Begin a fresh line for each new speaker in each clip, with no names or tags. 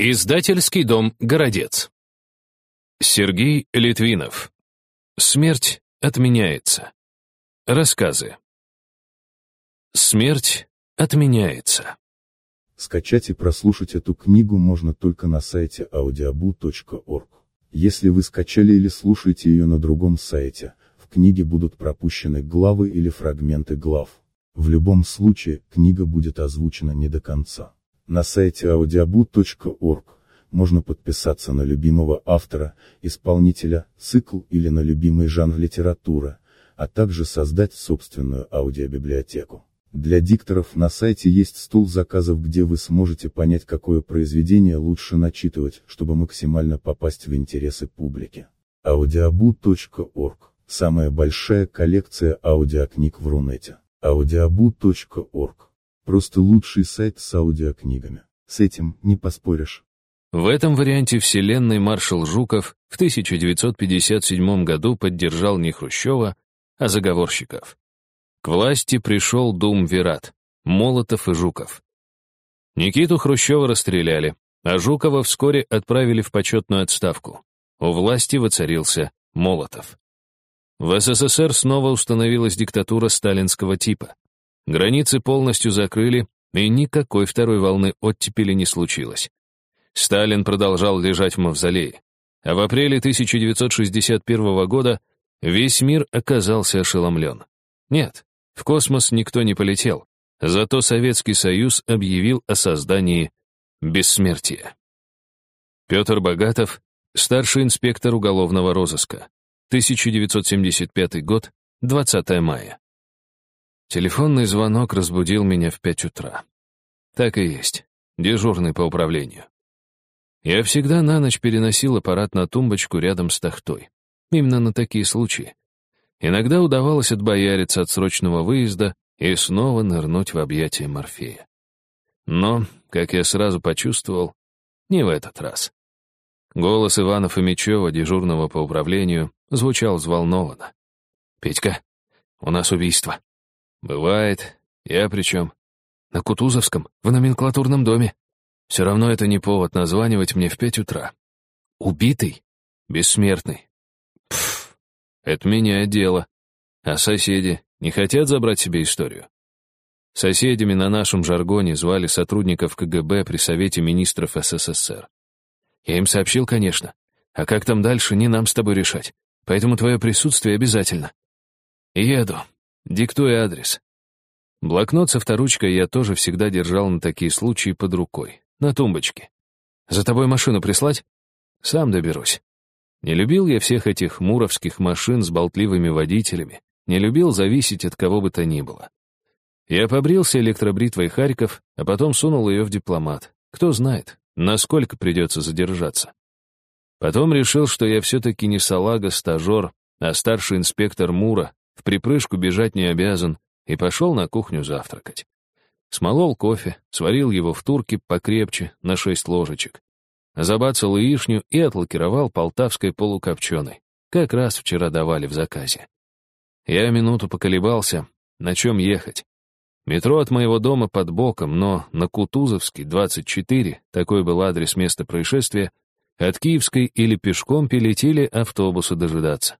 Издательский дом «Городец». Сергей Литвинов. Смерть отменяется. Рассказы. Смерть отменяется.
Скачать и прослушать эту книгу можно только на сайте audiobu.org. Если вы скачали или слушаете ее на другом сайте, в книге будут пропущены главы или фрагменты глав. В любом случае, книга будет озвучена не до конца. На сайте audiobook.org можно подписаться на любимого автора, исполнителя, цикл или на любимый жанр литературы, а также создать собственную аудиобиблиотеку. Для дикторов на сайте есть стол заказов, где вы сможете понять, какое произведение лучше начитывать, чтобы максимально попасть в интересы публики. audiobu.org – самая большая коллекция аудиокниг в Рунете. audiobu.org Просто лучший сайт с аудиокнигами. С этим не поспоришь.
В этом варианте вселенной маршал Жуков в 1957 году поддержал не Хрущева, а заговорщиков. К власти пришел Дум Вират, Молотов и Жуков. Никиту Хрущева расстреляли, а Жукова вскоре отправили в почетную отставку. У власти воцарился Молотов. В СССР снова установилась диктатура сталинского типа. Границы полностью закрыли, и никакой второй волны оттепели не случилось. Сталин продолжал лежать в мавзолее. А в апреле 1961 года весь мир оказался ошеломлен. Нет, в космос никто не полетел, зато Советский Союз объявил о создании бессмертия. Петр Богатов, старший инспектор уголовного розыска, 1975 год, 20 мая. Телефонный звонок разбудил меня в пять утра. Так и есть, дежурный по управлению. Я всегда на ночь переносил аппарат на тумбочку рядом с тахтой. Именно на такие случаи. Иногда удавалось отбояриться от срочного выезда и снова нырнуть в объятия Морфея. Но, как я сразу почувствовал, не в этот раз. Голос Ивана Фомичева, дежурного по управлению, звучал взволнованно. «Петька, у нас убийство». «Бывает. Я причем?» «На Кутузовском, в номенклатурном доме. Все равно это не повод названивать мне в пять утра. Убитый? Бессмертный. Пф, это меняет дело. А соседи не хотят забрать себе историю? Соседями на нашем жаргоне звали сотрудников КГБ при Совете министров СССР. Я им сообщил, конечно. А как там дальше, не нам с тобой решать. Поэтому твое присутствие обязательно. Еду. Диктуй адрес. Блокнот со авторучкой я тоже всегда держал на такие случаи под рукой, на тумбочке. За тобой машину прислать? Сам доберусь. Не любил я всех этих муровских машин с болтливыми водителями, не любил зависеть от кого бы то ни было. Я побрился электробритвой Харьков, а потом сунул ее в дипломат. Кто знает, насколько придется задержаться. Потом решил, что я все-таки не салага-стажер, а старший инспектор Мура, в припрыжку бежать не обязан, и пошел на кухню завтракать. Смолол кофе, сварил его в турке покрепче, на шесть ложечек. Забацал яичню и отлакировал полтавской полукопченой. Как раз вчера давали в заказе. Я минуту поколебался, на чем ехать. Метро от моего дома под боком, но на Кутузовский, 24, такой был адрес места происшествия, от Киевской или пешком перелетели автобусы дожидаться.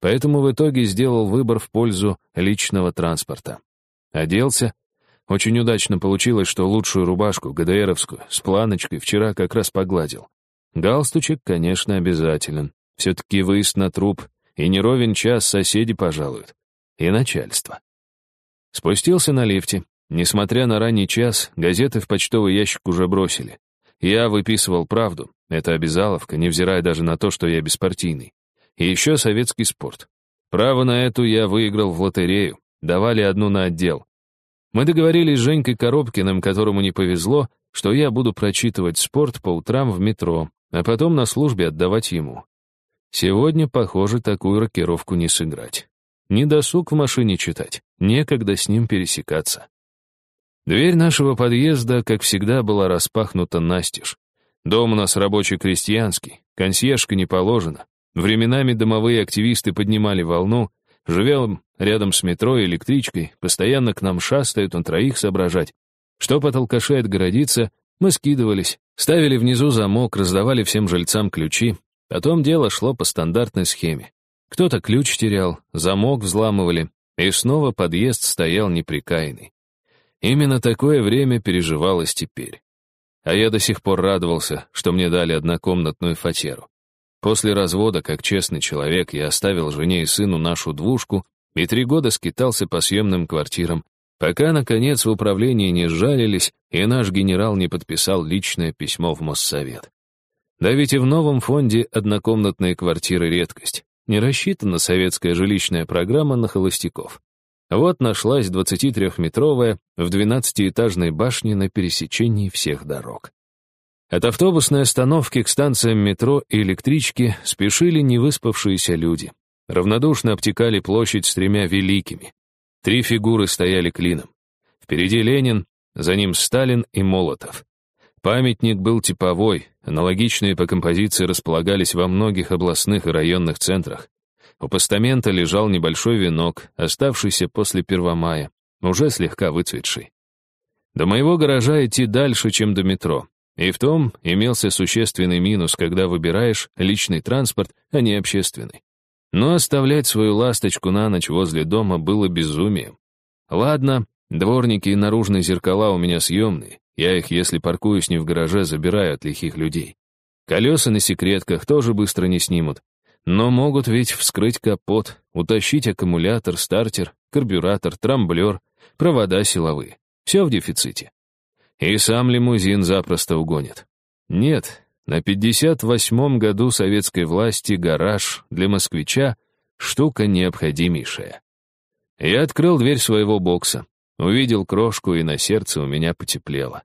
Поэтому в итоге сделал выбор в пользу личного транспорта. Оделся. Очень удачно получилось, что лучшую рубашку, ГДРовскую, с планочкой, вчера как раз погладил. Галстучек, конечно, обязателен. Все-таки выезд на труп, и не ровен час соседи пожалуют. И начальство. Спустился на лифте. Несмотря на ранний час, газеты в почтовый ящик уже бросили. Я выписывал правду, это обязаловка, невзирая даже на то, что я беспартийный. И еще советский спорт. Право на эту я выиграл в лотерею. Давали одну на отдел. Мы договорились с Женькой Коробкиным, которому не повезло, что я буду прочитывать спорт по утрам в метро, а потом на службе отдавать ему. Сегодня, похоже, такую рокировку не сыграть. Не досуг в машине читать, некогда с ним пересекаться. Дверь нашего подъезда, как всегда, была распахнута настежь. Дом у нас рабочий-крестьянский, консьержка не положена, Временами домовые активисты поднимали волну, живем рядом с метро и электричкой, постоянно к нам шастают на троих соображать. Что от алкашей отгородиться, мы скидывались, Ставили внизу замок, раздавали всем жильцам ключи. Потом дело шло по стандартной схеме. Кто-то ключ терял, замок взламывали, и снова подъезд стоял неприкаянный. Именно такое время переживалось теперь. А я до сих пор радовался, что мне дали однокомнатную фатеру. После развода, как честный человек, я оставил жене и сыну нашу двушку и три года скитался по съемным квартирам, пока, наконец, в управлении не сжалились, и наш генерал не подписал личное письмо в Моссовет. Да ведь и в новом фонде однокомнатные квартиры — редкость. Не рассчитана советская жилищная программа на холостяков. Вот нашлась 23-метровая в 12-этажной башне на пересечении всех дорог. От автобусной остановки к станциям метро и электрички спешили невыспавшиеся люди. Равнодушно обтекали площадь с тремя великими. Три фигуры стояли клином. Впереди Ленин, за ним Сталин и Молотов. Памятник был типовой, аналогичные по композиции располагались во многих областных и районных центрах. У постамента лежал небольшой венок, оставшийся после Первомая, уже слегка выцветший. До моего гаража идти дальше, чем до метро. И в том имелся существенный минус, когда выбираешь личный транспорт, а не общественный. Но оставлять свою ласточку на ночь возле дома было безумием. Ладно, дворники и наружные зеркала у меня съемные. Я их, если паркуюсь не в гараже, забираю от лихих людей. Колеса на секретках тоже быстро не снимут. Но могут ведь вскрыть капот, утащить аккумулятор, стартер, карбюратор, трамблер, провода силовые. Все в дефиците. И сам лимузин запросто угонит. Нет, на 58-м году советской власти гараж для москвича — штука необходимейшая. Я открыл дверь своего бокса, увидел крошку, и на сердце у меня потеплело.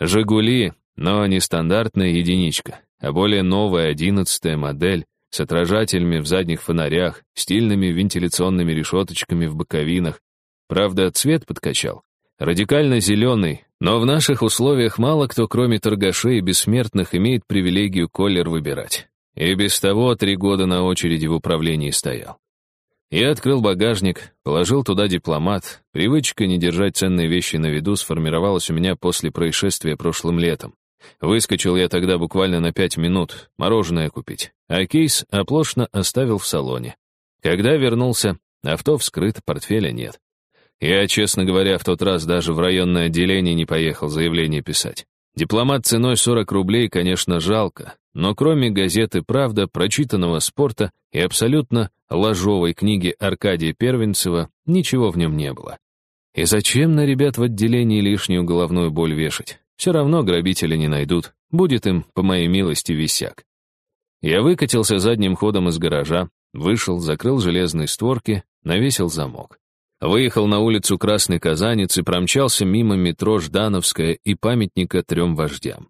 «Жигули», но не стандартная единичка, а более новая одиннадцатая модель с отражателями в задних фонарях, стильными вентиляционными решеточками в боковинах. Правда, цвет подкачал. Радикально зеленый, но в наших условиях мало кто, кроме торгашей и бессмертных, имеет привилегию колер выбирать. И без того три года на очереди в управлении стоял. Я открыл багажник, положил туда дипломат. Привычка не держать ценные вещи на виду сформировалась у меня после происшествия прошлым летом. Выскочил я тогда буквально на пять минут, мороженое купить, а кейс оплошно оставил в салоне. Когда вернулся, авто вскрыто, портфеля нет. Я, честно говоря, в тот раз даже в районное отделение не поехал заявление писать. Дипломат ценой 40 рублей, конечно, жалко, но кроме газеты «Правда», прочитанного спорта и абсолютно ложовой книги Аркадия Первенцева, ничего в нем не было. И зачем на ребят в отделении лишнюю головную боль вешать? Все равно грабителя не найдут, будет им, по моей милости, висяк. Я выкатился задним ходом из гаража, вышел, закрыл железные створки, навесил замок. Выехал на улицу Красный Казанец и промчался мимо метро Ждановская и памятника трем вождям.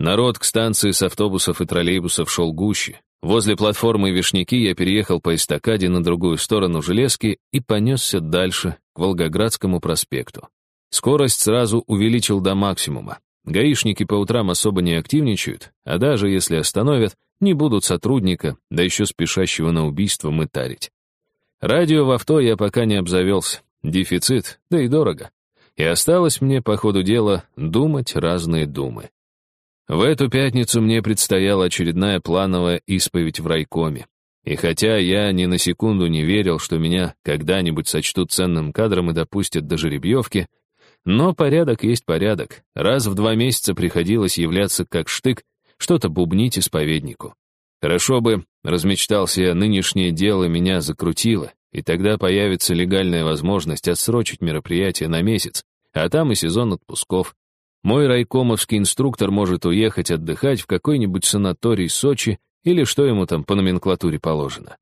Народ к станции с автобусов и троллейбусов шел гуще. Возле платформы Вишняки я переехал по эстакаде на другую сторону железки и понесся дальше, к Волгоградскому проспекту. Скорость сразу увеличил до максимума. Гаишники по утрам особо не активничают, а даже если остановят, не будут сотрудника, да еще спешащего на убийство мытарить. Радио в авто я пока не обзавелся. Дефицит, да и дорого. И осталось мне, по ходу дела, думать разные думы. В эту пятницу мне предстояла очередная плановая исповедь в райкоме. И хотя я ни на секунду не верил, что меня когда-нибудь сочтут ценным кадром и допустят до жеребьевки, но порядок есть порядок. Раз в два месяца приходилось являться как штык, что-то бубнить исповеднику. Хорошо бы, размечтался я, нынешнее дело меня закрутило, и тогда появится легальная возможность отсрочить мероприятие на месяц, а там и сезон отпусков. Мой райкомовский инструктор может уехать отдыхать в какой-нибудь санаторий Сочи или что ему там по номенклатуре положено.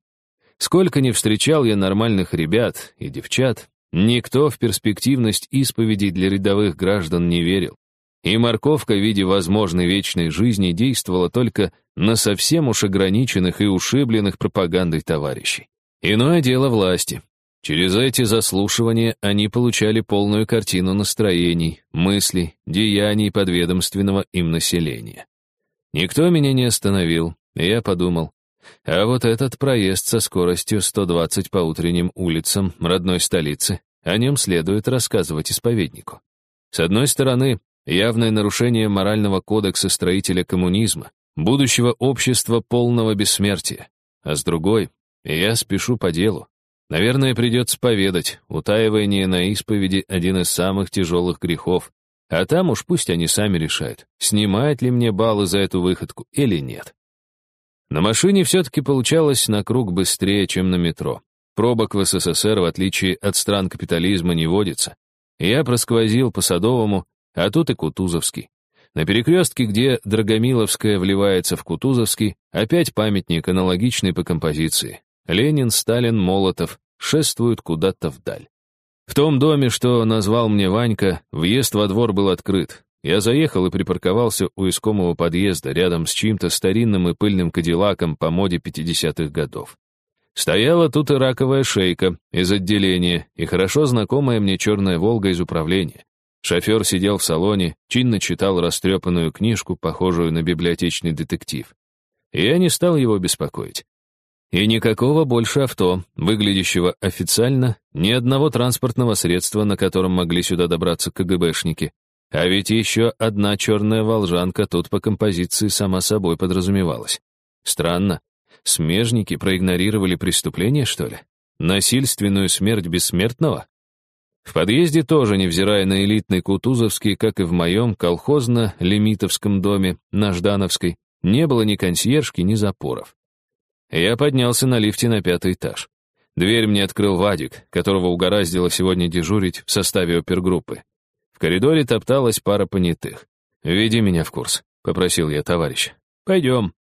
Сколько не встречал я нормальных ребят и девчат, никто в перспективность исповедей для рядовых граждан не верил. И морковка в виде возможной вечной жизни действовала только на совсем уж ограниченных и ушибленных пропагандой товарищей. Иное дело власти. Через эти заслушивания они получали полную картину настроений, мыслей, деяний подведомственного им населения. Никто меня не остановил, и я подумал, а вот этот проезд со скоростью 120 по утренним улицам родной столицы, о нем следует рассказывать исповеднику. С одной стороны, явное нарушение морального кодекса строителя коммунизма, будущего общества полного бессмертия. А с другой, я спешу по делу. Наверное, придется поведать, утаивание на исповеди — один из самых тяжелых грехов. А там уж пусть они сами решают, снимать ли мне баллы за эту выходку или нет. На машине все-таки получалось на круг быстрее, чем на метро. Пробок в СССР, в отличие от стран капитализма, не водится. Я просквозил по Садовому, а тут и Кутузовский. На перекрестке, где Драгомиловская вливается в Кутузовский, опять памятник аналогичный по композиции. Ленин, Сталин, Молотов шествуют куда-то вдаль. В том доме, что назвал мне Ванька, въезд во двор был открыт. Я заехал и припарковался у искомого подъезда рядом с чьим-то старинным и пыльным кадиллаком по моде 50-х годов. Стояла тут и раковая шейка из отделения, и хорошо знакомая мне черная «Волга» из управления. Шофер сидел в салоне, чинно читал растрепанную книжку, похожую на библиотечный детектив. И я не стал его беспокоить. И никакого больше авто, выглядящего официально, ни одного транспортного средства, на котором могли сюда добраться КГБшники. А ведь еще одна черная волжанка тут по композиции сама собой подразумевалась. Странно. Смежники проигнорировали преступление, что ли? Насильственную смерть бессмертного? В подъезде тоже, невзирая на элитный Кутузовский, как и в моем колхозно-лимитовском доме на Ждановской, не было ни консьержки, ни запоров. Я поднялся на лифте на пятый этаж. Дверь мне открыл Вадик, которого угораздило сегодня дежурить в составе опергруппы коридоре топталась пара понятых. «Веди меня в курс», — попросил я товарища. «Пойдем».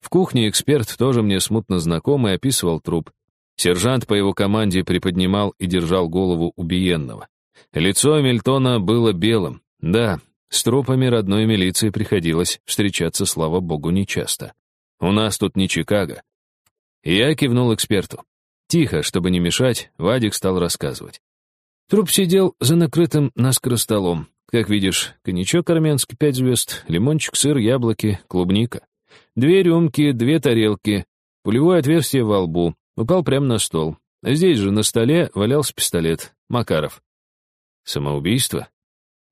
В кухне эксперт, тоже мне смутно знакомый, описывал труп. Сержант по его команде приподнимал и держал голову убиенного. Лицо Мильтона было белым. Да, с трупами родной милиции приходилось встречаться, слава богу, нечасто. У нас тут не Чикаго. Я кивнул эксперту. Тихо, чтобы не мешать, Вадик стал рассказывать. Труп сидел за накрытым наскоро столом. Как видишь, коньячок армянский пять звезд, лимончик, сыр, яблоки, клубника. Две рюмки, две тарелки, пулевое отверстие во лбу. Упал прямо на стол. Здесь же на столе валялся пистолет. Макаров. Самоубийство?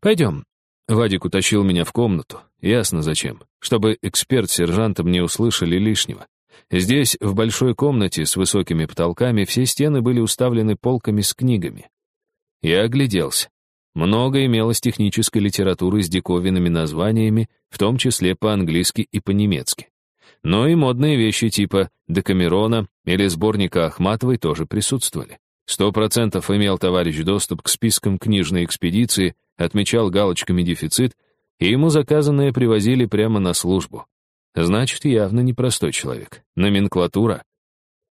Пойдем. Вадик утащил меня в комнату. Ясно зачем. Чтобы эксперт с сержантом не услышали лишнего. Здесь, в большой комнате с высокими потолками, все стены были уставлены полками с книгами. Я огляделся. Много имелось технической литературы с диковинными названиями, в том числе по-английски и по-немецки. Но и модные вещи типа Декамерона или сборника Ахматовой тоже присутствовали. Сто процентов имел товарищ доступ к спискам книжной экспедиции, отмечал галочками дефицит, и ему заказанное привозили прямо на службу. Значит, явно непростой человек. Номенклатура.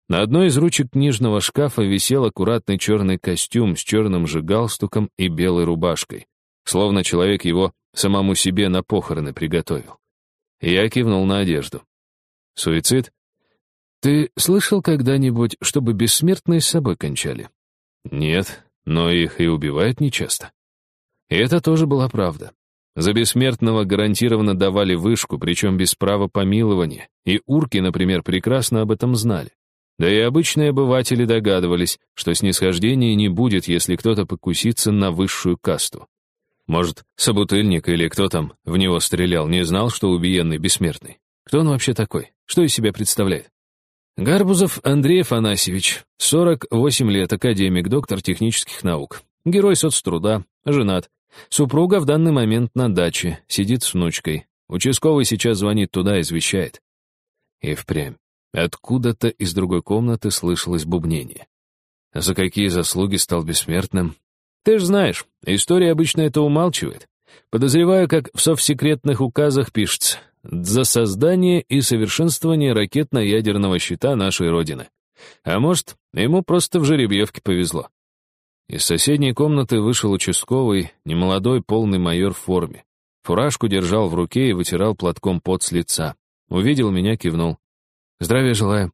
На одной из ручек книжного шкафа висел аккуратный черный костюм с черным же галстуком и белой рубашкой, словно человек его самому себе на похороны приготовил. Я кивнул на одежду. Суицид? Ты слышал когда-нибудь, чтобы бессмертные с собой кончали? Нет, но их и убивают нечасто. И это тоже была правда. За бессмертного гарантированно давали вышку, причем без права помилования, и урки, например, прекрасно об этом знали. Да и обычные обыватели догадывались, что снисхождения не будет, если кто-то покусится на высшую касту. Может, собутыльник или кто там в него стрелял, не знал, что убиенный бессмертный? Кто он вообще такой? Что из себя представляет? Гарбузов Андрей Афанасьевич, 48 лет, академик, доктор технических наук. Герой соцтруда, женат. Супруга в данный момент на даче, сидит с внучкой. Участковый сейчас звонит туда, извещает. И впрямь. Откуда-то из другой комнаты слышалось бубнение. За какие заслуги стал бессмертным? Ты ж знаешь, история обычно это умалчивает. Подозреваю, как в совсекретных указах пишется «За создание и совершенствование ракетно-ядерного щита нашей Родины». А может, ему просто в жеребьевке повезло. Из соседней комнаты вышел участковый, немолодой полный майор в форме. Фуражку держал в руке и вытирал платком пот с лица. Увидел меня, кивнул. «Здравия желаю».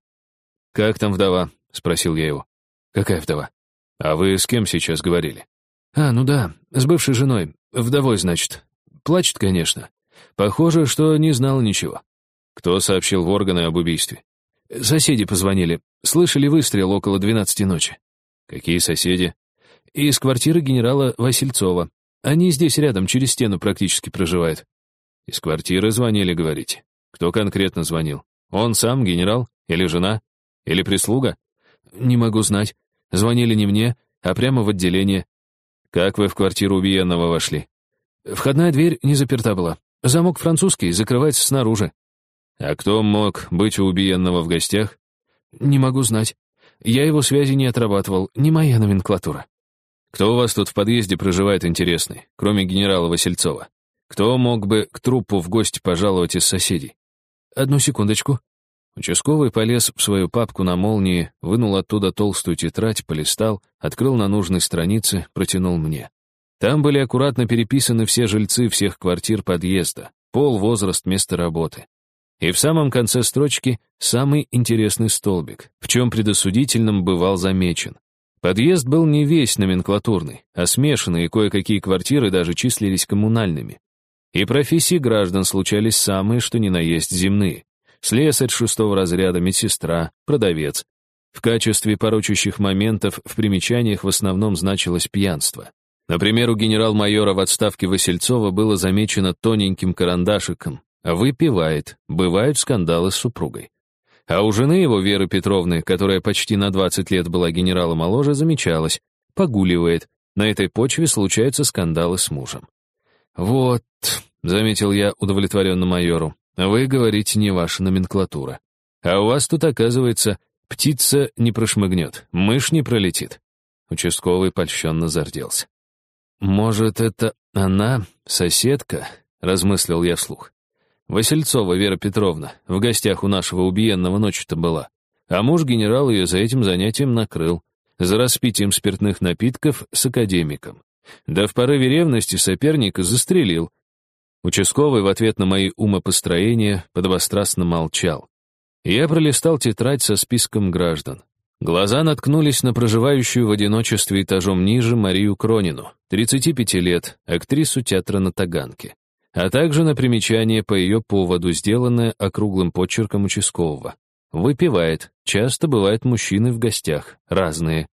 «Как там вдова?» — спросил я его. «Какая вдова?» «А вы с кем сейчас говорили?» «А, ну да, с бывшей женой. Вдовой, значит. Плачет, конечно. Похоже, что не знал ничего». «Кто сообщил в органы об убийстве?» «Соседи позвонили. Слышали выстрел около двенадцати ночи». «Какие соседи?» «Из квартиры генерала Васильцова. Они здесь рядом, через стену практически проживают». «Из квартиры звонили, говорите? Кто конкретно звонил? Он сам, генерал? Или жена? Или прислуга?» «Не могу знать. Звонили не мне, а прямо в отделение». «Как вы в квартиру убиенного вошли?» «Входная дверь не заперта была. Замок французский, закрывается снаружи». «А кто мог быть у убиенного в гостях?» «Не могу знать. Я его связи не отрабатывал, не моя номенклатура». «Кто у вас тут в подъезде проживает интересный, кроме генерала Васильцова? Кто мог бы к трупу в гости пожаловать из соседей?» «Одну секундочку». Участковый полез в свою папку на молнии, вынул оттуда толстую тетрадь, полистал, открыл на нужной странице, протянул мне. Там были аккуратно переписаны все жильцы всех квартир подъезда, пол, возраст, место работы. И в самом конце строчки самый интересный столбик, в чем предосудительным бывал замечен. Подъезд был не весь номенклатурный, а смешанный, и кое-какие квартиры даже числились коммунальными. И профессии граждан случались самые, что ни на есть, земные. Слесарь шестого разряда, медсестра, продавец. В качестве порочащих моментов в примечаниях в основном значилось пьянство. Например, у генерал-майора в отставке Васильцова было замечено тоненьким карандашиком Выпивает, бывают скандалы с супругой. А у жены его, Веры Петровны, которая почти на 20 лет была генералом моложе, замечалось, погуливает. На этой почве случаются скандалы с мужем. «Вот», — заметил я удовлетворенно майору, «вы говорите не ваша номенклатура. А у вас тут, оказывается, птица не прошмыгнет, мышь не пролетит». Участковый польщенно зарделся. «Может, это она, соседка?» — размыслил я вслух. Васильцова Вера Петровна в гостях у нашего убиенного ночью-то была. А муж генерал ее за этим занятием накрыл. За распитием спиртных напитков с академиком. Да в порыве ревности соперника застрелил. Участковый в ответ на мои умопостроения подобострастно молчал. Я пролистал тетрадь со списком граждан. Глаза наткнулись на проживающую в одиночестве этажом ниже Марию Кронину, 35 лет, актрису театра на Таганке а также на примечание по ее поводу, сделанное округлым почерком участкового. Выпивает, часто бывают мужчины в гостях, разные.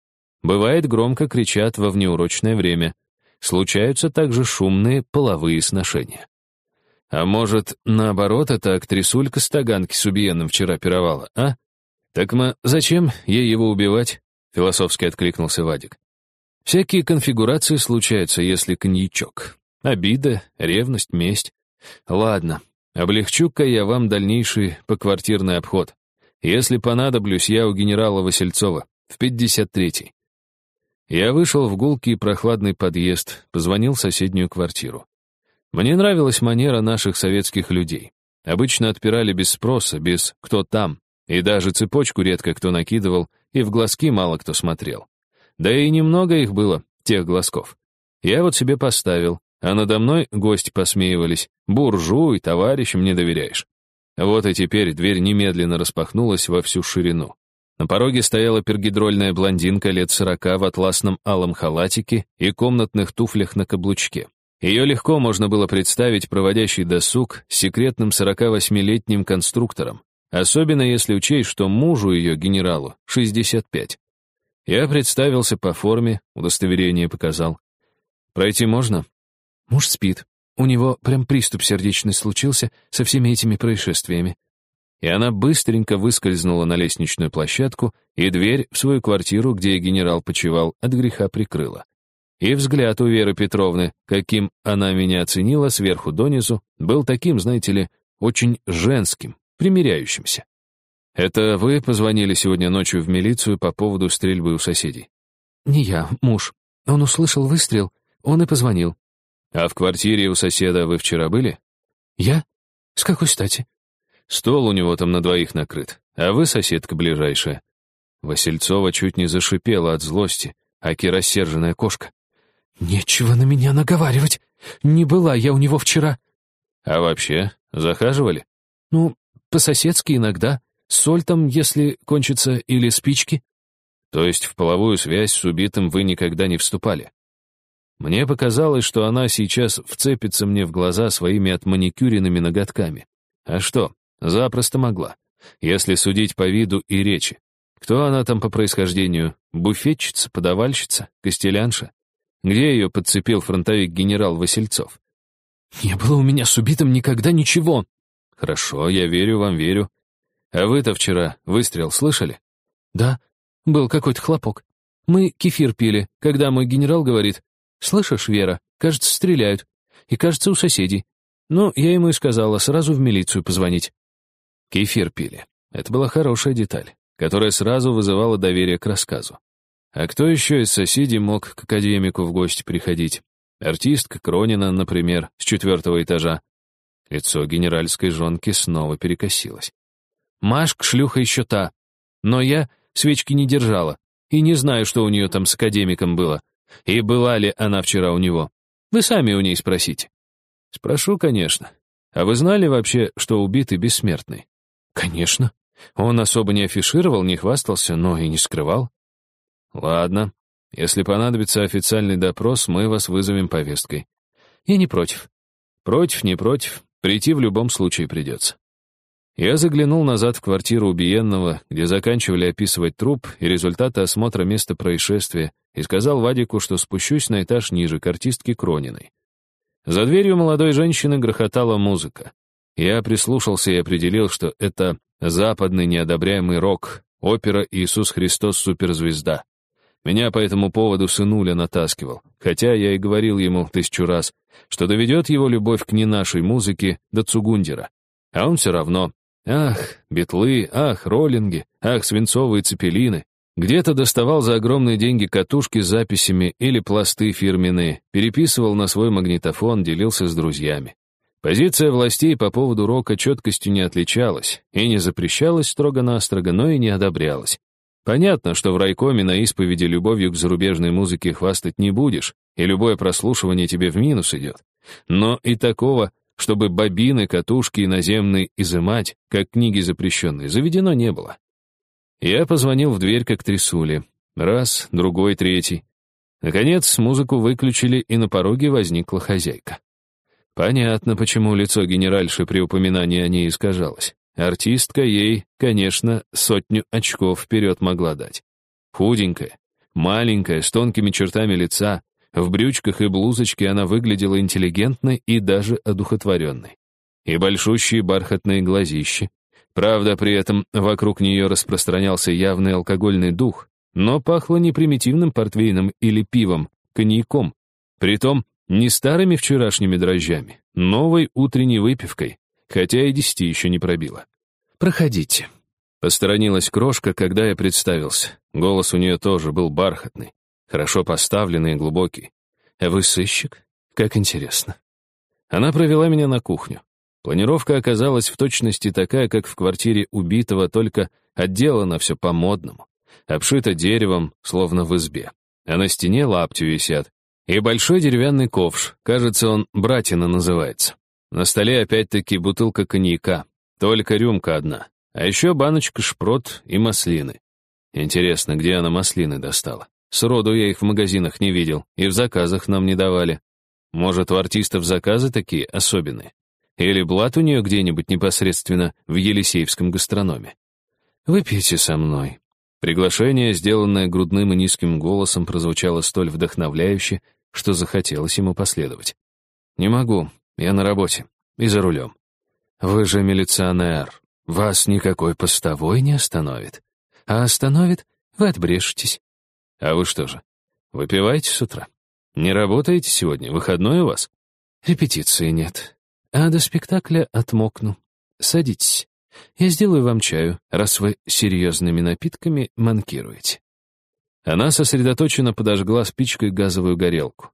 Бывает, громко кричат во внеурочное время. Случаются также шумные половые сношения. А может, наоборот, эта актрисулька с Таганки с убиенным вчера пировала, а? Так мы зачем ей его убивать? Философски откликнулся Вадик. Всякие конфигурации случаются, если коньячок. Обида, ревность, месть. Ладно, облегчу-ка я вам дальнейший поквартирный обход. Если понадоблюсь, я у генерала Васильцова, в 53-й. Я вышел в гулкий прохладный подъезд, позвонил в соседнюю квартиру. Мне нравилась манера наших советских людей. Обычно отпирали без спроса, без «кто там», и даже цепочку редко кто накидывал, и в глазки мало кто смотрел. Да и немного их было, тех глазков. Я вот себе поставил, а надо мной гости посмеивались. «Буржуй, товарищам не доверяешь». Вот и теперь дверь немедленно распахнулась во всю ширину. На пороге стояла пергидрольная блондинка лет сорока в атласном алом халатике и комнатных туфлях на каблучке. Ее легко можно было представить проводящий досуг секретным 48-летним конструктором, особенно если учесть, что мужу ее, генералу, 65. Я представился по форме, удостоверение показал. «Пройти можно?» Муж спит. У него прям приступ сердечный случился со всеми этими происшествиями. И она быстренько выскользнула на лестничную площадку, и дверь в свою квартиру, где генерал почевал, от греха прикрыла. И взгляд у Веры Петровны, каким она меня оценила сверху донизу, был таким, знаете ли, очень женским, примиряющимся. «Это вы позвонили сегодня ночью в милицию по поводу стрельбы у соседей?» «Не я, муж. Он услышал выстрел, он и позвонил. «А в квартире у соседа вы вчера были?» «Я? С какой стати?» «Стол у него там на двоих накрыт, а вы соседка ближайшая». Васильцова чуть не зашипела от злости, аки рассерженная кошка. «Нечего на меня наговаривать. Не была я у него вчера». «А вообще, захаживали?» «Ну, по-соседски иногда. Соль там, если кончится, или спички». «То есть в половую связь с убитым вы никогда не вступали?» Мне показалось, что она сейчас вцепится мне в глаза своими отманикюренными ноготками. А что, запросто могла, если судить по виду и речи. Кто она там по происхождению? Буфетчица, подавальщица, костелянша? Где ее подцепил фронтовик генерал Васильцов?
«Не было у меня с убитым никогда ничего».
«Хорошо, я верю вам, верю. А вы-то вчера выстрел слышали?»
«Да, был какой-то хлопок. Мы кефир пили, когда мой генерал говорит, «Слышишь, Вера, кажется, стреляют. И кажется, у соседей». Ну, я ему и сказала, сразу в милицию позвонить.
Кефир пили. Это была хорошая деталь, которая сразу вызывала доверие к рассказу. А кто еще из соседей мог к академику в гости приходить? Артистка Кронина, например, с четвертого этажа. Лицо генеральской жонки снова перекосилось.
Машка шлюха еще та. Но я свечки не держала. И не знаю, что у нее там с академиком было. И была ли она вчера у него. Вы сами у ней спросите.
Спрошу, конечно. А вы знали вообще, что убитый бессмертный?
Конечно. Он особо не афишировал, не хвастался, но и не скрывал.
Ладно. Если понадобится официальный допрос, мы вас вызовем повесткой.
Я не против.
Против, не против. Прийти в любом случае придется. Я заглянул назад в квартиру убиенного, где заканчивали описывать труп и результаты осмотра места происшествия, и сказал Вадику, что спущусь на этаж ниже к артистке Крониной. За дверью молодой женщины грохотала музыка. Я прислушался и определил, что это западный неодобряемый рок, опера «Иисус Христос суперзвезда». Меня по этому поводу сынуля натаскивал, хотя я и говорил ему тысячу раз, что доведет его любовь к не нашей музыке до Цугундера. А он все равно Ах, битлы, ах, роллинги, ах, свинцовые цепелины. Где-то доставал за огромные деньги катушки с записями или пласты фирменные, переписывал на свой магнитофон, делился с друзьями. Позиция властей по поводу рока четкостью не отличалась и не запрещалась строго-настрого, но и не одобрялась. Понятно, что в райкоме на исповеди любовью к зарубежной музыке хвастать не будешь, и любое прослушивание тебе в минус идет. Но и такого чтобы бобины, катушки и наземные изымать, как книги запрещенные, заведено не было. Я позвонил в дверь как трясули. Раз, другой, третий. Наконец, музыку выключили, и на пороге возникла хозяйка. Понятно, почему лицо генеральши при упоминании о ней искажалось. Артистка ей, конечно, сотню очков вперед могла дать. Худенькая, маленькая, с тонкими чертами лица, в брючках и блузочке она выглядела интеллигентной и даже одухотворенной. И большущие бархатные глазищи. Правда, при этом вокруг нее распространялся явный алкогольный дух, но пахло не примитивным портвейном или пивом, коньяком. Притом не старыми вчерашними дрожжами, новой утренней выпивкой, хотя и десяти еще не пробило.
«Проходите».
Посторонилась крошка, когда я представился. Голос у нее тоже был бархатный хорошо поставленный и глубокий. А вы сыщик? Как интересно. Она провела меня на кухню. Планировка оказалась в точности такая, как в квартире убитого, только отделано все по-модному. Обшито деревом, словно в избе. А на стене лаптю висят. И большой деревянный ковш, кажется, он братина называется. На столе опять-таки бутылка коньяка, только рюмка одна. А еще баночка шпрот и маслины. Интересно, где она маслины достала? Сроду я их в магазинах не видел, и в заказах нам не давали. Может, у артистов заказы такие особенные? Или блат у нее где-нибудь непосредственно в Елисеевском гастрономе? «Выпейте со мной». Приглашение, сделанное грудным и низким голосом, прозвучало столь вдохновляюще, что захотелось ему последовать. «Не могу, я на работе и за рулем. Вы же милиционер, вас никакой постовой не остановит. А остановит, вы отбрешетесь. А вы что же, выпиваете с утра? Не работаете сегодня? Выходной у вас? Репетиции нет. А до спектакля отмокну. Садитесь. Я сделаю вам чаю, раз вы серьезными напитками манкируете. Она сосредоточенно подожгла спичкой газовую горелку.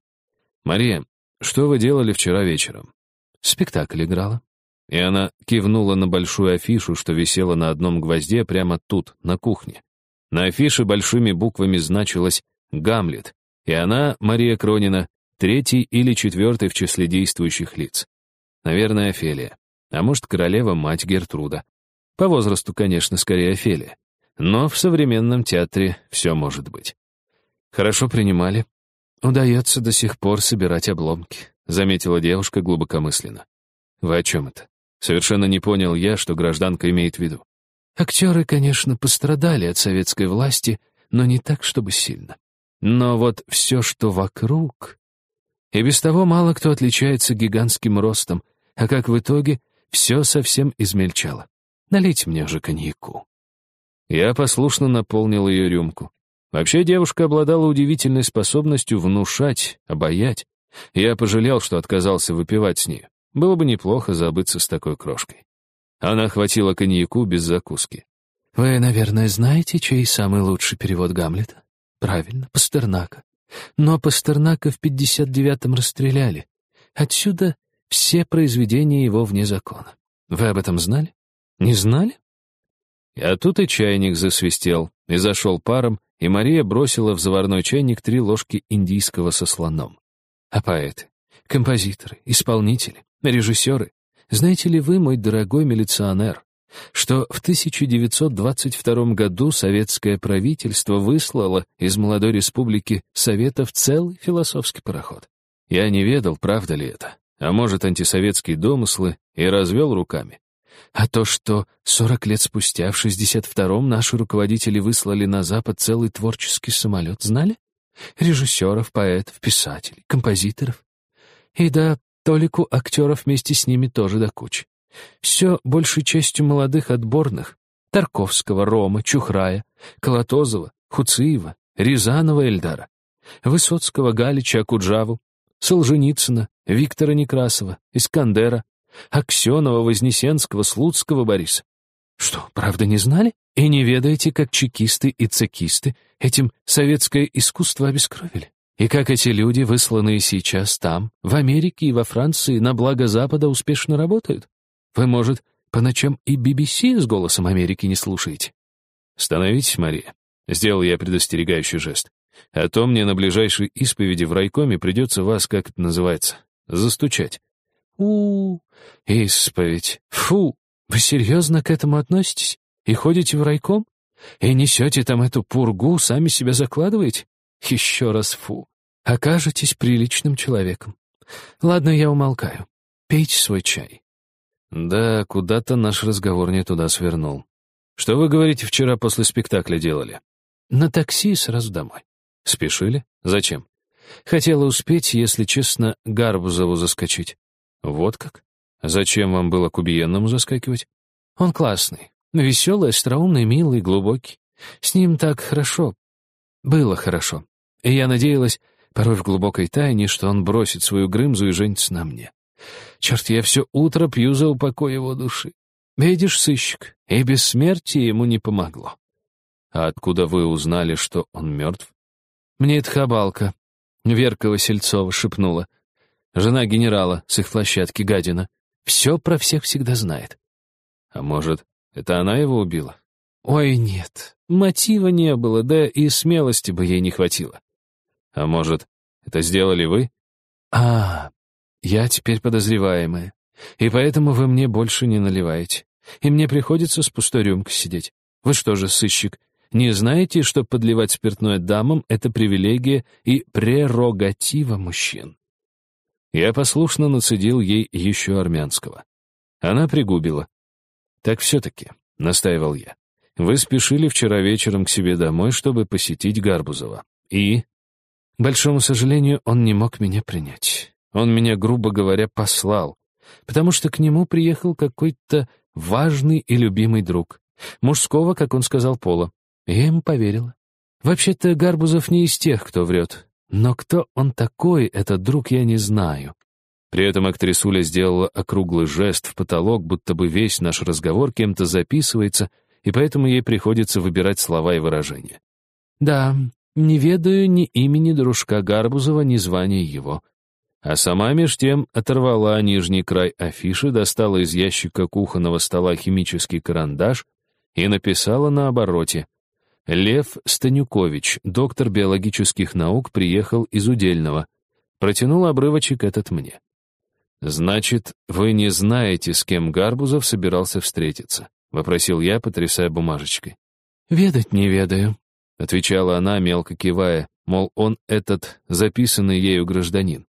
«Мария, что вы делали вчера вечером?» «Спектакль играла». И она кивнула на большую афишу, что висела на одном гвозде прямо тут, на кухне. На афише большими буквами значилось «Гамлет», и она, Мария Кронина, третий или четвертый в числе действующих лиц. Наверное, Офелия. А может, королева-мать Гертруда. По возрасту, конечно, скорее Офелия. Но в современном театре все может быть. Хорошо принимали. Удается до сих пор собирать обломки, заметила девушка глубокомысленно. Вы о чем это? Совершенно не понял я, что гражданка имеет в виду. Актеры, конечно, пострадали от советской власти, но не так, чтобы сильно. Но вот все, что вокруг... И без того мало кто отличается гигантским ростом, а как в итоге все совсем измельчало. Налейте мне уже коньяку. Я послушно наполнил ее рюмку. Вообще девушка обладала удивительной способностью внушать, обаять. Я пожалел, что отказался выпивать с ней. Было бы неплохо забыться с такой крошкой. Она хватила коньяку без закуски. «Вы, наверное, знаете, чей самый лучший перевод Гамлета?» «Правильно, Пастернака. Но Пастернака в 59-м расстреляли. Отсюда все произведения его вне закона. Вы об этом знали? Не знали?» А тут и чайник засвистел, и зашел паром, и Мария бросила в заварной чайник три ложки индийского со слоном. А поэты, композиторы, исполнители, режиссеры, знаете ли вы, мой дорогой милиционер, что в 1922 году советское правительство выслало из молодой республики Советов целый философский пароход? Я не ведал, правда ли это, а может, антисоветские домыслы, и развел руками. А то, что 40 лет спустя, в 62-м, наши руководители выслали на Запад целый творческий самолет, знали? Режиссеров, поэтов, писателей, композиторов. И да, толику актеров вместе с ними тоже до кучи. Все большей частью молодых отборных. Тарковского, Рома, Чухрая, Колотозова, Хуциева, Рязанова Эльдара, Высоцкого, Галича, Акуджаву, Солженицына, Виктора Некрасова, Искандера, Аксенова, Вознесенского, Слуцкого Бориса. Что, правда не знали? И не ведаете, как чекисты и цекисты этим советское искусство обескровили? И как эти люди, высланные сейчас там, в Америке и во Франции, на благо Запада успешно работают? Вы, может, по ночам и BBC с голосом Америки не слушаете? Становитесь, Мария. Сделал я предостерегающий жест. А то мне на ближайшей исповеди в райкоме придется вас, как это называется, застучать у, исповедь. Фу! Вы серьезно к этому относитесь? И ходите в райком? И несете там эту пургу, сами себя закладываете? Еще раз фу. Окажетесь приличным человеком. Ладно, я умолкаю. Пейте свой чай. Да, куда-то наш разговор не туда свернул. Что вы, говорите, вчера после спектакля делали? На такси сразу домой. Спешили? Зачем? Хотела успеть, если честно, Гарбузову заскочить. Вот как? Зачем вам было к убиенному заскакивать? Он классный, веселый, остроумный, милый, глубокий. С ним так хорошо. Было хорошо. И я надеялась, порой в глубокой тайне, что он бросит свою Грымзу и женится на мне. Черт, я все утро пью за упокой его души. Видишь, сыщик, и бессмертие ему не помогло. А откуда вы узнали, что он мертв? Мне это хабалка. Верка Васильцова шепнула — Жена генерала с их площадки Гадина. Все про всех всегда знает. А может, это она его убила? Ой, нет. Мотива не было, да и смелости бы ей не хватило. А может, это сделали вы? А, я теперь подозреваемая. И поэтому вы мне больше не наливаете. И мне приходится с пустой рюмкой сидеть. Вы что же, сыщик, не знаете, что подливать спиртное дамам — это привилегия и прерогатива мужчин? Я послушно нацедил ей еще армянского. Она пригубила. «Так все-таки», — настаивал я, — «вы спешили вчера вечером к себе домой, чтобы посетить Гарбузова. И...» Большому сожалению, он не мог меня принять. Он меня, грубо говоря, послал, потому что к нему приехал какой-то важный и любимый друг. Мужского, как он сказал, пола. Я ему поверила. Вообще-то Гарбузов не из тех, кто врет. Но кто он такой, этот друг, я не знаю. При этом актрисуля сделала округлый жест в потолок, будто бы весь наш разговор кем-то записывается, и поэтому ей приходится выбирать слова и выражения. Да, не ведаю ни имени дружка Гарбузова, ни звания его. А сама меж тем оторвала нижний край афиши, достала из ящика кухонного стола химический карандаш и написала на обороте — Лев Станюкович, доктор биологических наук, приехал из Удельного. Протянул обрывочек этот мне. «Значит, вы не знаете, с кем Гарбузов собирался встретиться?» — вопросил я, потрясая бумажечкой. «Ведать не ведаю», — отвечала она, мелко кивая, мол, он этот записанный ею гражданин.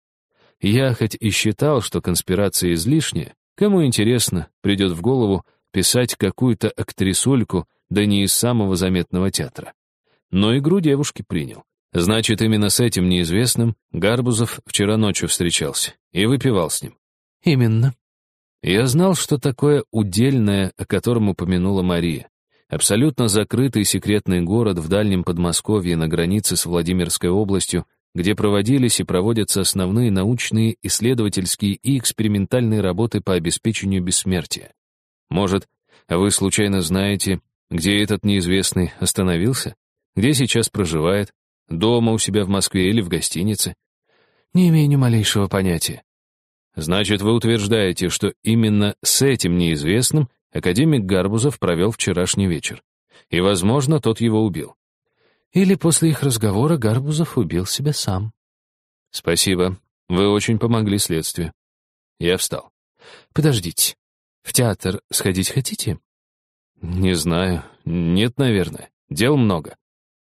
Я хоть и считал, что конспирация излишняя, кому интересно, придет в голову писать какую-то актрисульку, да не из самого заметного театра. Но игру девушки принял. Значит, именно с этим неизвестным Гарбузов вчера ночью встречался и выпивал с ним.
Именно.
Я знал, что такое удельное, о котором упомянула Мария. Абсолютно закрытый секретный город в дальнем Подмосковье на границе с Владимирской областью, где проводились и проводятся основные научные, исследовательские и экспериментальные работы по обеспечению бессмертия. Может, вы случайно знаете, где этот неизвестный остановился? Где сейчас проживает? Дома у себя в Москве или в гостинице?
Не имею ни малейшего понятия.
Значит, вы утверждаете, что именно с этим неизвестным академик Гарбузов провел вчерашний вечер. И, возможно, тот его убил.
Или после их разговора Гарбузов убил себя сам.
Спасибо. Вы очень помогли следствию. Я встал.
Подождите. В театр сходить хотите?
Не знаю. Нет, наверное. Дел много.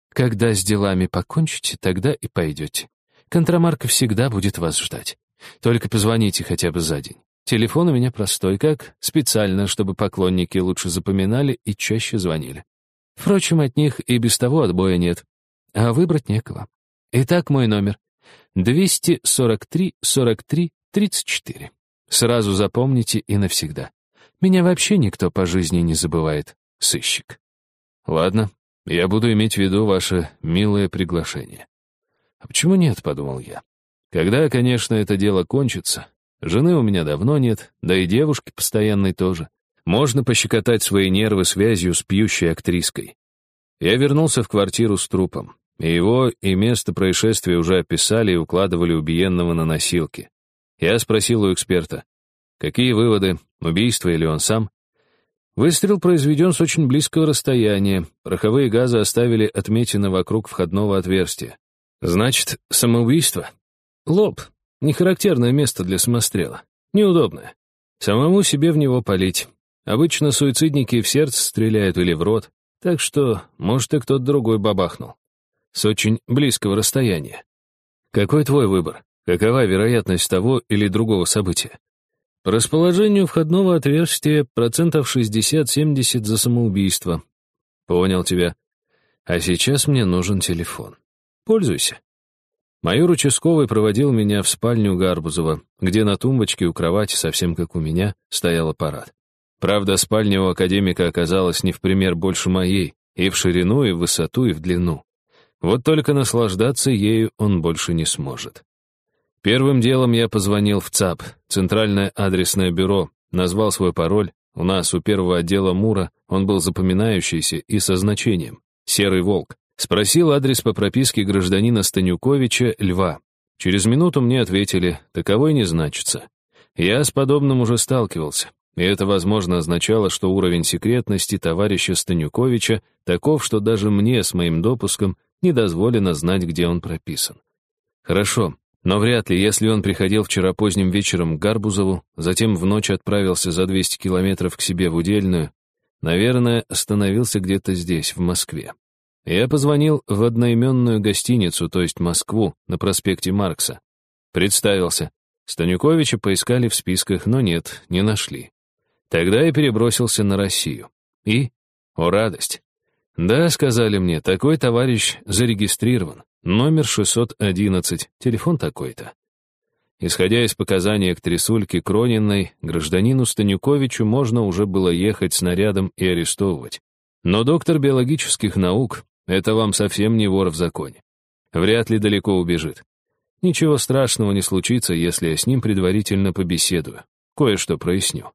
Когда с делами покончите, тогда и пойдете. Контрамарка всегда будет вас ждать. Только позвоните хотя бы за день. Телефон у меня простой, как специально, чтобы поклонники лучше запоминали и чаще звонили. Впрочем, от них и без того отбоя нет. А выбрать некого. Итак, мой номер. 243-43-34. Сразу запомните и навсегда. Меня вообще никто по жизни не забывает. Сыщик.
Ладно, я буду иметь в виду ваше милое приглашение. А почему нет, подумал я. Когда, конечно, это дело кончится. Жены у меня давно нет, да и девушки постоянной тоже. Можно пощекотать свои нервы связью с пьющей актриской. Я вернулся в квартиру с трупом. И его, и место происшествия уже описали и укладывали убиенного на носилки. Я спросил у эксперта, какие выводы, убийство или он сам? Выстрел произведен с очень близкого расстояния, пороховые газы оставили отметины вокруг входного отверстия. Значит, самоубийство? Лоб. Нехарактерное место для самострела. Неудобное. Самому себе в него палить. Обычно суицидники в сердце стреляют или в рот, так что, может, и кто-то другой бабахнул. С очень близкого расстояния. Какой твой выбор? Какова вероятность того или другого события? По расположению входного отверстия процентов 60-70 за самоубийство. Понял тебя. А сейчас мне нужен телефон. Пользуйся. Майор участковый проводил меня в спальню Гарбузова, где на тумбочке у кровати, совсем как у меня, стоял аппарат. Правда, спальня у академика оказалась не в пример больше моей, и в ширину, и в высоту, и в длину. Вот только наслаждаться ею он больше не сможет. Первым делом я позвонил в ЦАП, Центральное адресное бюро, назвал свой пароль. У нас, у первого отдела МУРа, он был запоминающийся и со значением. «Серый волк». Спросил адрес по прописке гражданина Станюковича Льва. Через минуту мне ответили, таковой не значится. Я с подобным уже сталкивался, и это, возможно, означало, что уровень секретности товарища Станюковича таков, что даже мне с моим допуском не дозволено знать, где он прописан. Хорошо, но вряд ли, если он приходил вчера поздним вечером к Гарбузову, затем в ночь отправился за 200 километров к себе в Удельную, наверное, остановился где-то здесь, в Москве. Я позвонил в одноименную гостиницу, то есть Москву, на проспекте Маркса. Представился. Станюковича поискали в списках, но нет, не нашли. Тогда я перебросился на Россию. И, о радость, да, сказали мне, такой товарищ зарегистрирован, номер 611, телефон такой-то. Исходя из показаний актрисульки Крониной, гражданину Станюковичу можно уже было ехать снарядом и арестовывать. Но доктор биологических наук, это вам совсем не вор в законе. Вряд ли далеко убежит. Ничего страшного не случится, если я с ним предварительно побеседую. Кое-что проясню.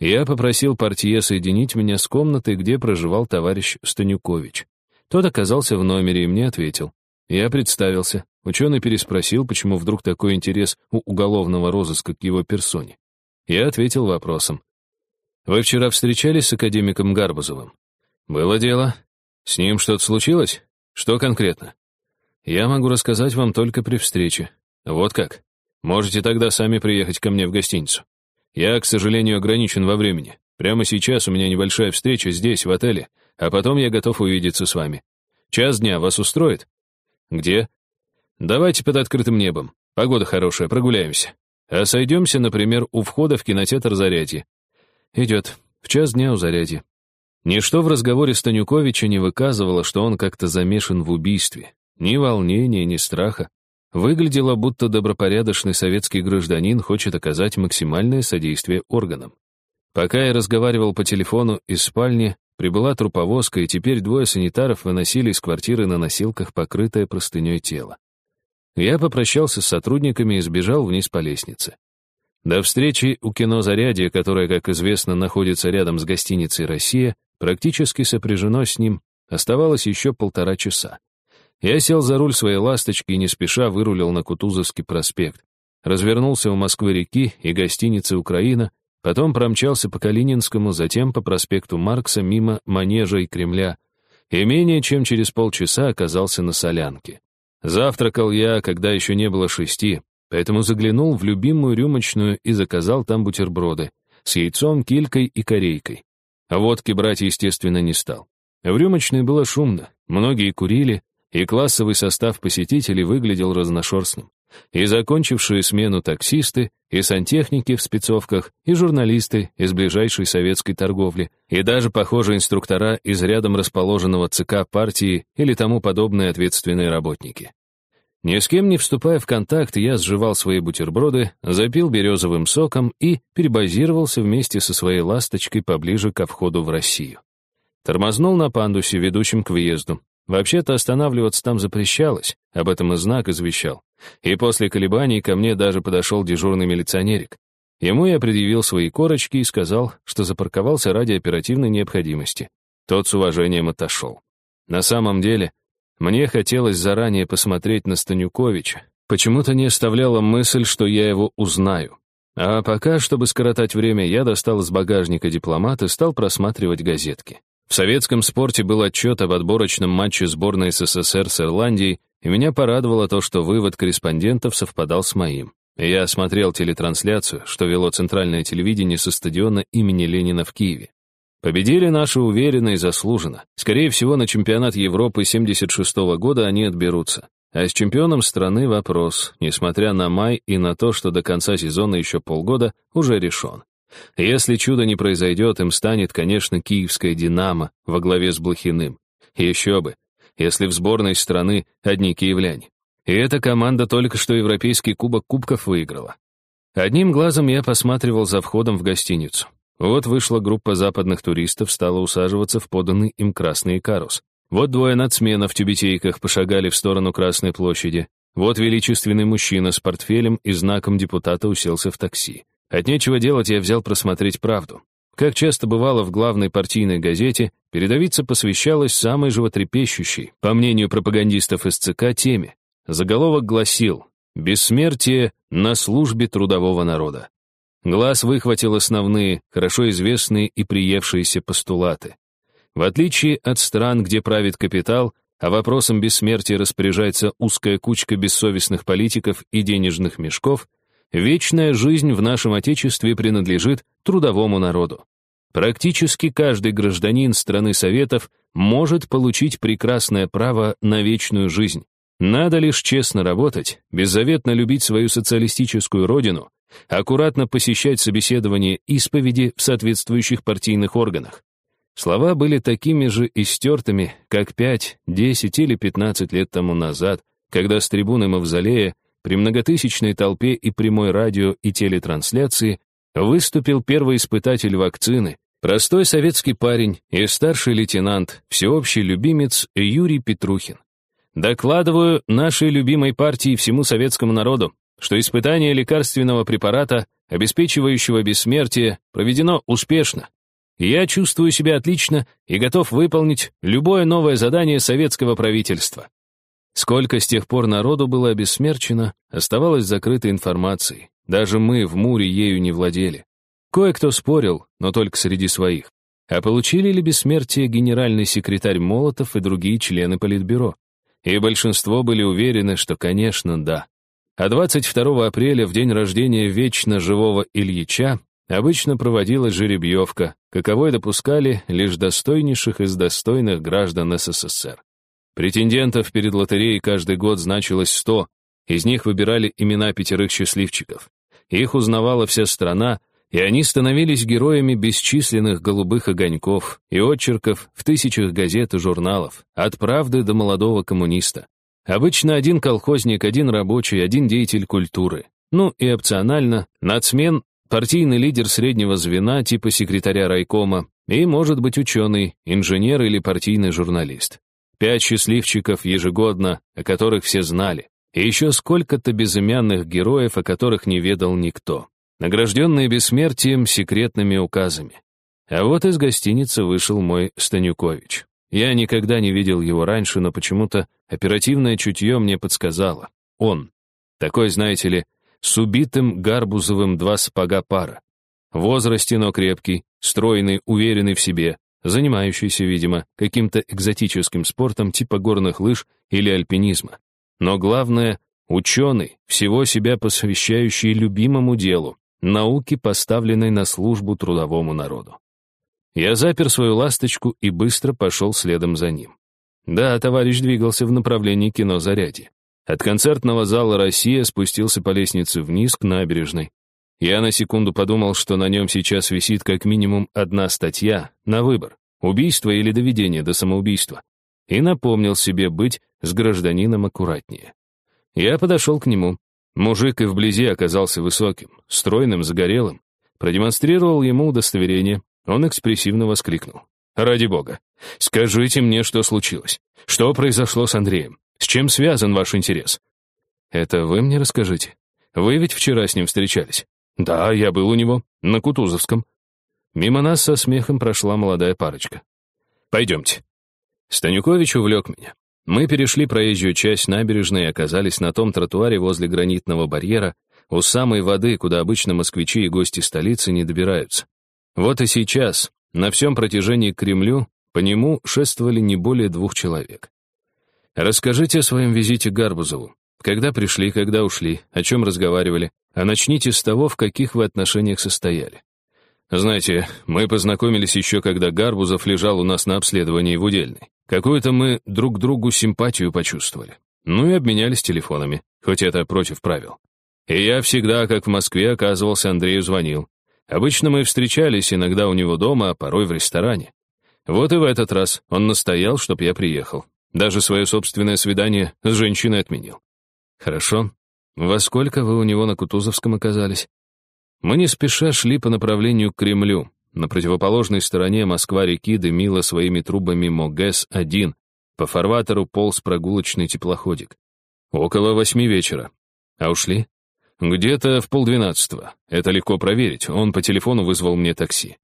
Я попросил портье соединить меня с комнатой, где проживал товарищ Станюкович. Тот оказался в номере и мне ответил. Я представился. Ученый переспросил, почему вдруг такой интерес у уголовного розыска к его персоне. Я ответил вопросом. «Вы вчера встречались с академиком Гарбузовым?» «Было дело. С ним что-то случилось? Что конкретно? Я могу рассказать вам только при встрече. Вот как. Можете тогда сами приехать ко мне в гостиницу. Я, к сожалению, ограничен во времени. Прямо сейчас у меня небольшая встреча здесь, в отеле, а потом я готов увидеться с вами. Час дня вас устроит? Где? Давайте под открытым небом. Погода хорошая, прогуляемся. А сойдемся, например, у входа в кинотеатр «Зарядье». Идет. В час дня у «Зарядье». Ничто в разговоре Станюковича не выказывало, что он как-то замешан в убийстве. Ни волнения, ни страха. Выглядело, будто добропорядочный советский гражданин хочет оказать максимальное содействие органам. Пока я разговаривал по телефону из спальни, прибыла труповозка, и теперь двое санитаров выносили из квартиры на носилках покрытое простыней тело. Я попрощался с сотрудниками и сбежал вниз по лестнице. До встречи у кино «Зарядье», которое, как известно, находится рядом с гостиницей «Россия», практически сопряжено с ним, оставалось еще полтора часа. Я сел за руль своей «Ласточки» и не спеша вырулил на Кутузовский проспект. Развернулся у Москвы-реки и гостиницы «Украина», Потом промчался по Калининскому, затем по проспекту Маркса мимо Манежа и Кремля, и менее чем через полчаса оказался на Солянке. Завтракал я, когда еще не было шести, поэтому заглянул в любимую рюмочную и заказал там бутерброды с яйцом, килькой и корейкой. А водки брать, естественно, не стал. В рюмочной было шумно, многие курили, и классовый состав посетителей выглядел разношерстным и закончившие смену таксисты, и сантехники в спецовках, и журналисты из ближайшей советской торговли, и даже, похоже, инструктора из рядом расположенного ЦК партии или тому подобные ответственные работники. Ни с кем не вступая в контакт, я сживал свои бутерброды, запил березовым соком и перебазировался вместе со своей ласточкой поближе ко входу в Россию. Тормознул на пандусе, ведущем к въезду. Вообще-то останавливаться там запрещалось, об этом и знак извещал. И после колебаний ко мне даже подошел дежурный милиционерик. Ему я предъявил свои корочки и сказал, что запарковался ради оперативной необходимости. Тот с уважением отошел. На самом деле, мне хотелось заранее посмотреть на Станюковича. Почему-то не оставляла мысль, что я его узнаю. А пока, чтобы скоротать время, я достал из багажника дипломат и стал просматривать газетки. В советском спорте был отчет об отборочном матче сборной СССР с Ирландией, и меня порадовало то, что вывод корреспондентов совпадал с моим. Я смотрел телетрансляцию, что вело центральное телевидение со стадиона имени Ленина в Киеве. Победили наши уверенно и заслуженно. Скорее всего, на чемпионат Европы 76 -го года они отберутся. А с чемпионом страны вопрос, несмотря на май и на то, что до конца сезона еще полгода, уже решен. Если чудо не произойдет, им станет, конечно, киевская «Динамо» во главе с Блохиным. Еще бы, если в сборной страны одни киевляне. И эта команда только что Европейский кубок кубков выиграла. Одним глазом я посматривал за входом в гостиницу. Вот вышла группа западных туристов, стала усаживаться в поданный им красный карус. Вот двое нацменов в тюбетейках пошагали в сторону Красной площади. Вот величественный мужчина с портфелем и знаком депутата уселся в такси. От нечего делать я взял просмотреть правду. Как часто бывало в главной партийной газете, передовица посвящалась самой животрепещущей, по мнению пропагандистов из ЦК, теме. Заголовок гласил «Бессмертие на службе трудового народа». Глаз выхватил основные, хорошо известные и приевшиеся постулаты. В отличие от стран, где правит капитал, а вопросом бессмертия распоряжается узкая кучка бессовестных политиков и денежных мешков, Вечная жизнь в нашем Отечестве принадлежит трудовому народу. Практически каждый гражданин страны Советов может получить прекрасное право на вечную жизнь. Надо лишь честно работать, беззаветно любить свою социалистическую родину, аккуратно посещать собеседования исповеди в соответствующих партийных органах. Слова были такими же истертыми, как 5, 10 или 15 лет тому назад, когда с трибуны Мавзолея при многотысячной толпе и прямой радио и телетрансляции выступил первый испытатель вакцины, простой советский парень и старший лейтенант, всеобщий любимец Юрий Петрухин. Докладываю нашей любимой партии всему советскому народу, что испытание лекарственного препарата, обеспечивающего бессмертие, проведено успешно. Я чувствую себя отлично и готов выполнить любое новое задание советского правительства. Сколько с тех пор народу было обессмерчено, оставалось закрытой информацией. Даже мы в Муре ею не владели. Кое-кто спорил, но только среди своих. А получили ли бессмертие генеральный секретарь Молотов и другие члены Политбюро? И большинство были уверены, что, конечно, да. А 22 апреля, в день рождения вечно живого Ильича, обычно проводилась жеребьевка, каковой допускали лишь достойнейших из достойных граждан СССР. Претендентов перед лотереей каждый год значилось сто, из них выбирали имена пятерых счастливчиков. Их узнавала вся страна, и они становились героями бесчисленных голубых огоньков и отчерков в тысячах газет и журналов, от правды до молодого коммуниста. Обычно один колхозник, один рабочий, один деятель культуры. Ну и опционально, нацмен, партийный лидер среднего звена типа секретаря райкома и, может быть, ученый, инженер или партийный журналист. Пять счастливчиков ежегодно, о которых все знали. И еще сколько-то безымянных героев, о которых не ведал никто. Награжденные бессмертием секретными указами. А вот из гостиницы вышел мой Станюкович. Я никогда не видел его раньше, но почему-то оперативное чутье мне подсказало. Он. Такой, знаете ли, с убитым Гарбузовым два сапога пара. В возрасте, но крепкий, стройный, уверенный в себе, занимающийся, видимо, каким-то экзотическим спортом типа горных лыж или альпинизма. Но главное, ученый, всего себя посвящающий любимому делу, науке, поставленной на службу трудовому народу. Я запер свою ласточку и быстро пошел следом за ним. Да, товарищ двигался в направлении кино «Зарядье». От концертного зала «Россия» спустился по лестнице вниз к набережной. Я на секунду подумал, что на нем сейчас висит как минимум одна статья на выбор — убийство или доведение до самоубийства. И напомнил себе быть с гражданином аккуратнее. Я подошел к нему. Мужик и вблизи оказался высоким, стройным, загорелым. Продемонстрировал ему удостоверение, он экспрессивно воскликнул. «Ради бога, скажите мне, что случилось. Что произошло с Андреем? С чем связан ваш интерес?» «Это вы мне расскажите. Вы ведь вчера с ним встречались?» «Да, я был у него, на Кутузовском». Мимо нас со смехом прошла молодая парочка. «Пойдемте». Станюкович увлек меня. Мы перешли проезжую часть набережной и оказались на том тротуаре возле гранитного барьера, у самой воды, куда обычно москвичи и гости столицы не добираются. Вот и сейчас, на всем протяжении к Кремлю, по нему шествовали не более двух человек. Расскажите о своем визите Гарбузову. Когда пришли, когда ушли, о чем разговаривали, а начните с того, в каких вы отношениях состояли. Знаете, мы познакомились еще, когда Гарбузов лежал у нас на обследовании в Удельной. Какую-то мы друг другу симпатию почувствовали. Ну и обменялись телефонами, хоть это против правил. И я всегда, как в Москве, оказывался, Андрею звонил. Обычно мы встречались иногда у него дома, а порой в ресторане. Вот и в этот раз он настоял, чтоб я приехал. Даже свое собственное свидание с женщиной отменил. Хорошо. Во сколько вы у него на Кутузовском оказались? Мы не спеша шли по направлению к Кремлю. На противоположной стороне Москва-реки дымила своими трубами МОГЭС-1. По фарватеру полз прогулочный теплоходик. Около восьми вечера. А ушли? Где-то в полдвенадцатого. Это легко проверить. Он по телефону вызвал мне такси.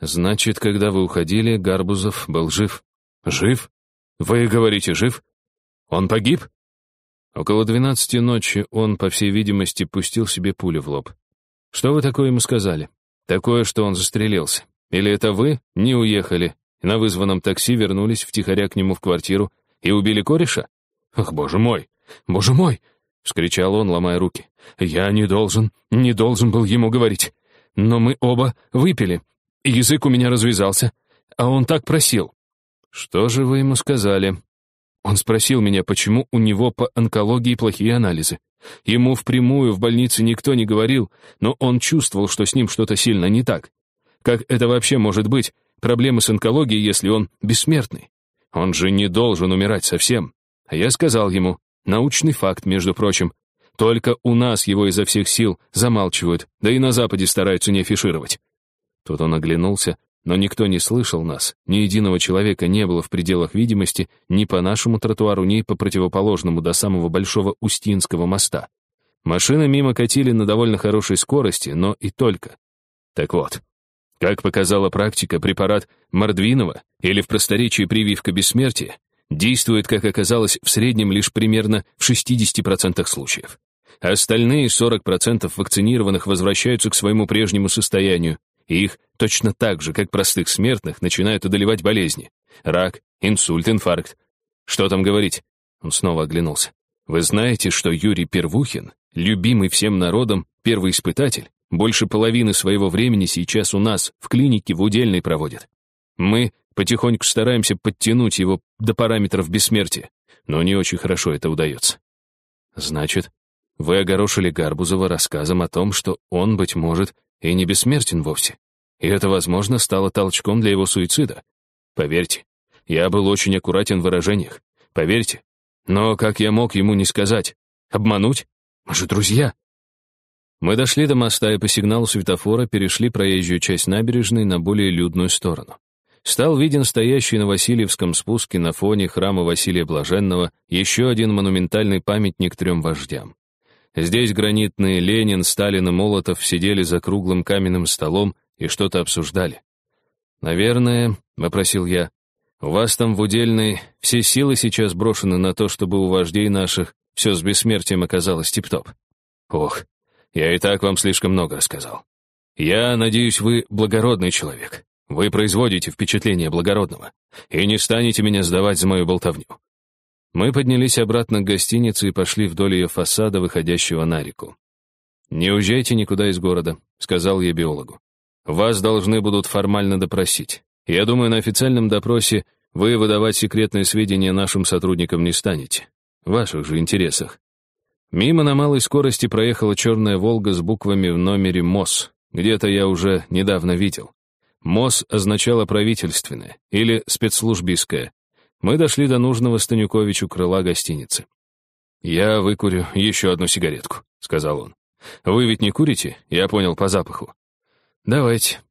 Значит, когда вы уходили, Гарбузов был жив. Жив? Вы говорите, жив? Он погиб? Около двенадцати ночи он, по всей видимости, пустил себе пулю в лоб. Что вы такое ему сказали? Такое, что он застрелился. Или это вы не уехали, на вызванном такси вернулись втихаря к нему в квартиру и убили кореша? Ах, боже мой! Боже мой! — вскричал он, ломая руки. «Я не должен, не должен был ему говорить. Но мы оба выпили. Язык у меня развязался, а он так просил». «Что же вы ему сказали?» Он спросил меня, почему у него по онкологии плохие анализы. Ему впрямую в больнице никто не говорил, но он чувствовал, что с ним что-то сильно не так. Как это вообще может быть, проблемы с онкологией, если он бессмертный? Он же не должен умирать совсем. А я сказал ему, Научный факт, между прочим. Только у нас его изо всех сил замалчивают, да и на Западе стараются не афишировать. Тут он оглянулся, но никто не слышал нас, ни единого человека не было в пределах видимости ни по нашему тротуару, ни по противоположному до самого Большого Устинского моста. Машины мимо катили на довольно хорошей скорости, но и только. Так вот, как показала практика, препарат Мордвинова или в просторечии прививка бессмертия действует, как оказалось, в среднем лишь примерно в 60% случаев. Остальные 40% вакцинированных возвращаются к своему прежнему состоянию, и их точно так же, как простых смертных, начинают одолевать болезни. Рак, инсульт, инфаркт. Что там говорить? Он снова оглянулся. Вы знаете, что Юрий Первухин, любимый всем народом, первый испытатель, больше половины своего времени сейчас у нас в клинике в Удельной проводит. Мы Потихоньку стараемся подтянуть его до параметров бессмертия, но не очень хорошо это удается. Значит, вы огорошили Гарбузова рассказом о том, что он, быть может, и не бессмертен вовсе. И это, возможно, стало толчком для его суицида. Поверьте, я был очень аккуратен в выражениях. Поверьте, Но как я мог ему не сказать? Обмануть? Мы же друзья. Мы дошли до моста и по сигналу светофора перешли проезжую часть набережной на более людную сторону. Стал виден стоящий на Васильевском спуске на фоне храма Василия Блаженного еще один монументальный памятник трем вождям. Здесь гранитные Ленин, Сталин и Молотов сидели за круглым каменным столом и что-то обсуждали. «Наверное», — вопросил я, — «у вас там в Удельной все силы сейчас брошены на то, чтобы у вождей наших все с бессмертием оказалось тип-топ». «Ох, я и так вам слишком много рассказал. Я надеюсь, вы благородный человек. Вы производите впечатление благородного и не станете меня сдавать за мою болтовню. Мы поднялись обратно к гостинице и пошли вдоль ее фасада, выходящего на реку. «Не уезжайте никуда из города», — сказал я биологу. «Вас должны будут формально допросить. Я думаю, на официальном допросе вы выдавать секретные сведения нашим сотрудникам не станете. В ваших же интересах. Мимо на малой скорости проехала черная «Волга» с буквами в номере МОС. Где-то я уже недавно видел. МОС означало правительственное или спецслужбистское. Мы дошли до нужного Станюковичу крыла гостиницы. «Я выкурю еще одну сигаретку», — сказал он. «Вы ведь не курите?» Я понял по запаху. «Давайте».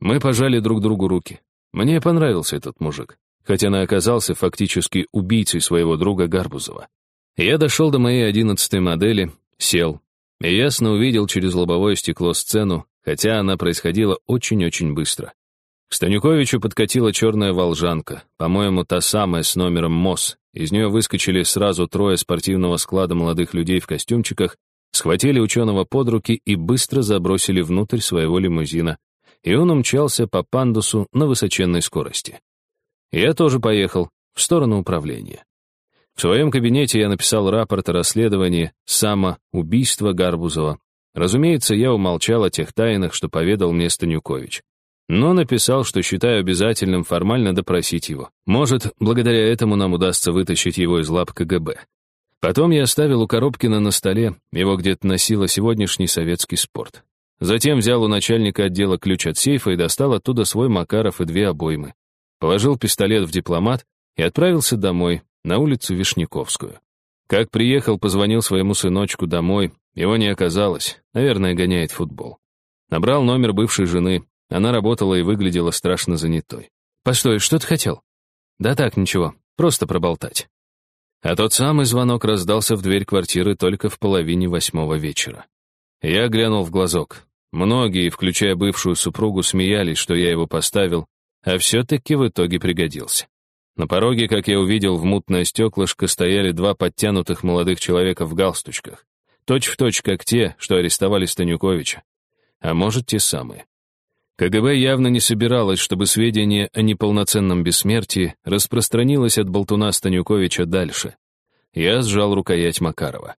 Мы пожали друг другу руки. Мне понравился этот мужик, хотя он оказался фактически убийцей своего друга Гарбузова. Я дошел до моей одиннадцатой модели, сел, и ясно увидел через лобовое стекло сцену, хотя она происходила очень-очень быстро. К Станюковичу подкатила черная волжанка, по-моему, та самая с номером МОС. Из нее выскочили сразу трое спортивного склада молодых людей в костюмчиках, схватили ученого под руки и быстро забросили внутрь своего лимузина, и он умчался по пандусу на высоченной скорости. Я тоже поехал в сторону управления. В своем кабинете я написал рапорт о расследовании самоубийства Гарбузова. Разумеется, я умолчал о тех тайнах, что поведал мне Станюкович. Но написал, что считаю обязательным формально допросить его. Может, благодаря этому нам удастся вытащить его из лап КГБ. Потом я оставил у Коробкина на столе, его где-то носило сегодняшний советский спорт. Затем взял у начальника отдела ключ от сейфа и достал оттуда свой Макаров и две обоймы. Положил пистолет в дипломат и отправился домой, на улицу Вишняковскую. Как приехал, позвонил своему сыночку домой, его не оказалось, наверное, гоняет футбол. Набрал номер бывшей жены, она работала и выглядела страшно занятой. «Постой, что ты хотел?» «Да так, ничего, просто проболтать». А тот самый звонок раздался в дверь квартиры только в половине восьмого вечера. Я глянул в глазок. Многие, включая бывшую супругу, смеялись, что я его поставил, а все-таки в итоге пригодился. На пороге, как я увидел, в мутное стеклышко стояли два подтянутых молодых человека в галстучках. Точь в точь, как те, что арестовали Станюковича. А может, те самые. КГБ явно не собиралось, чтобы сведения о неполноценном бессмертии распространилось от болтуна Станюковича дальше. Я сжал рукоять Макарова.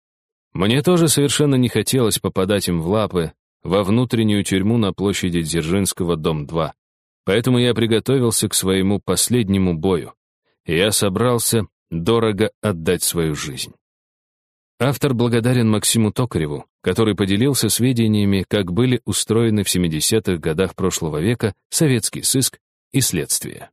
Мне тоже совершенно не хотелось попадать им в лапы во внутреннюю тюрьму на площади Дзержинского, дом 2. Поэтому я приготовился к своему последнему бою я собрался дорого отдать свою жизнь. Автор благодарен Максиму Токареву, который поделился сведениями, как были устроены в 70-х годах прошлого века советский сыск и следствие.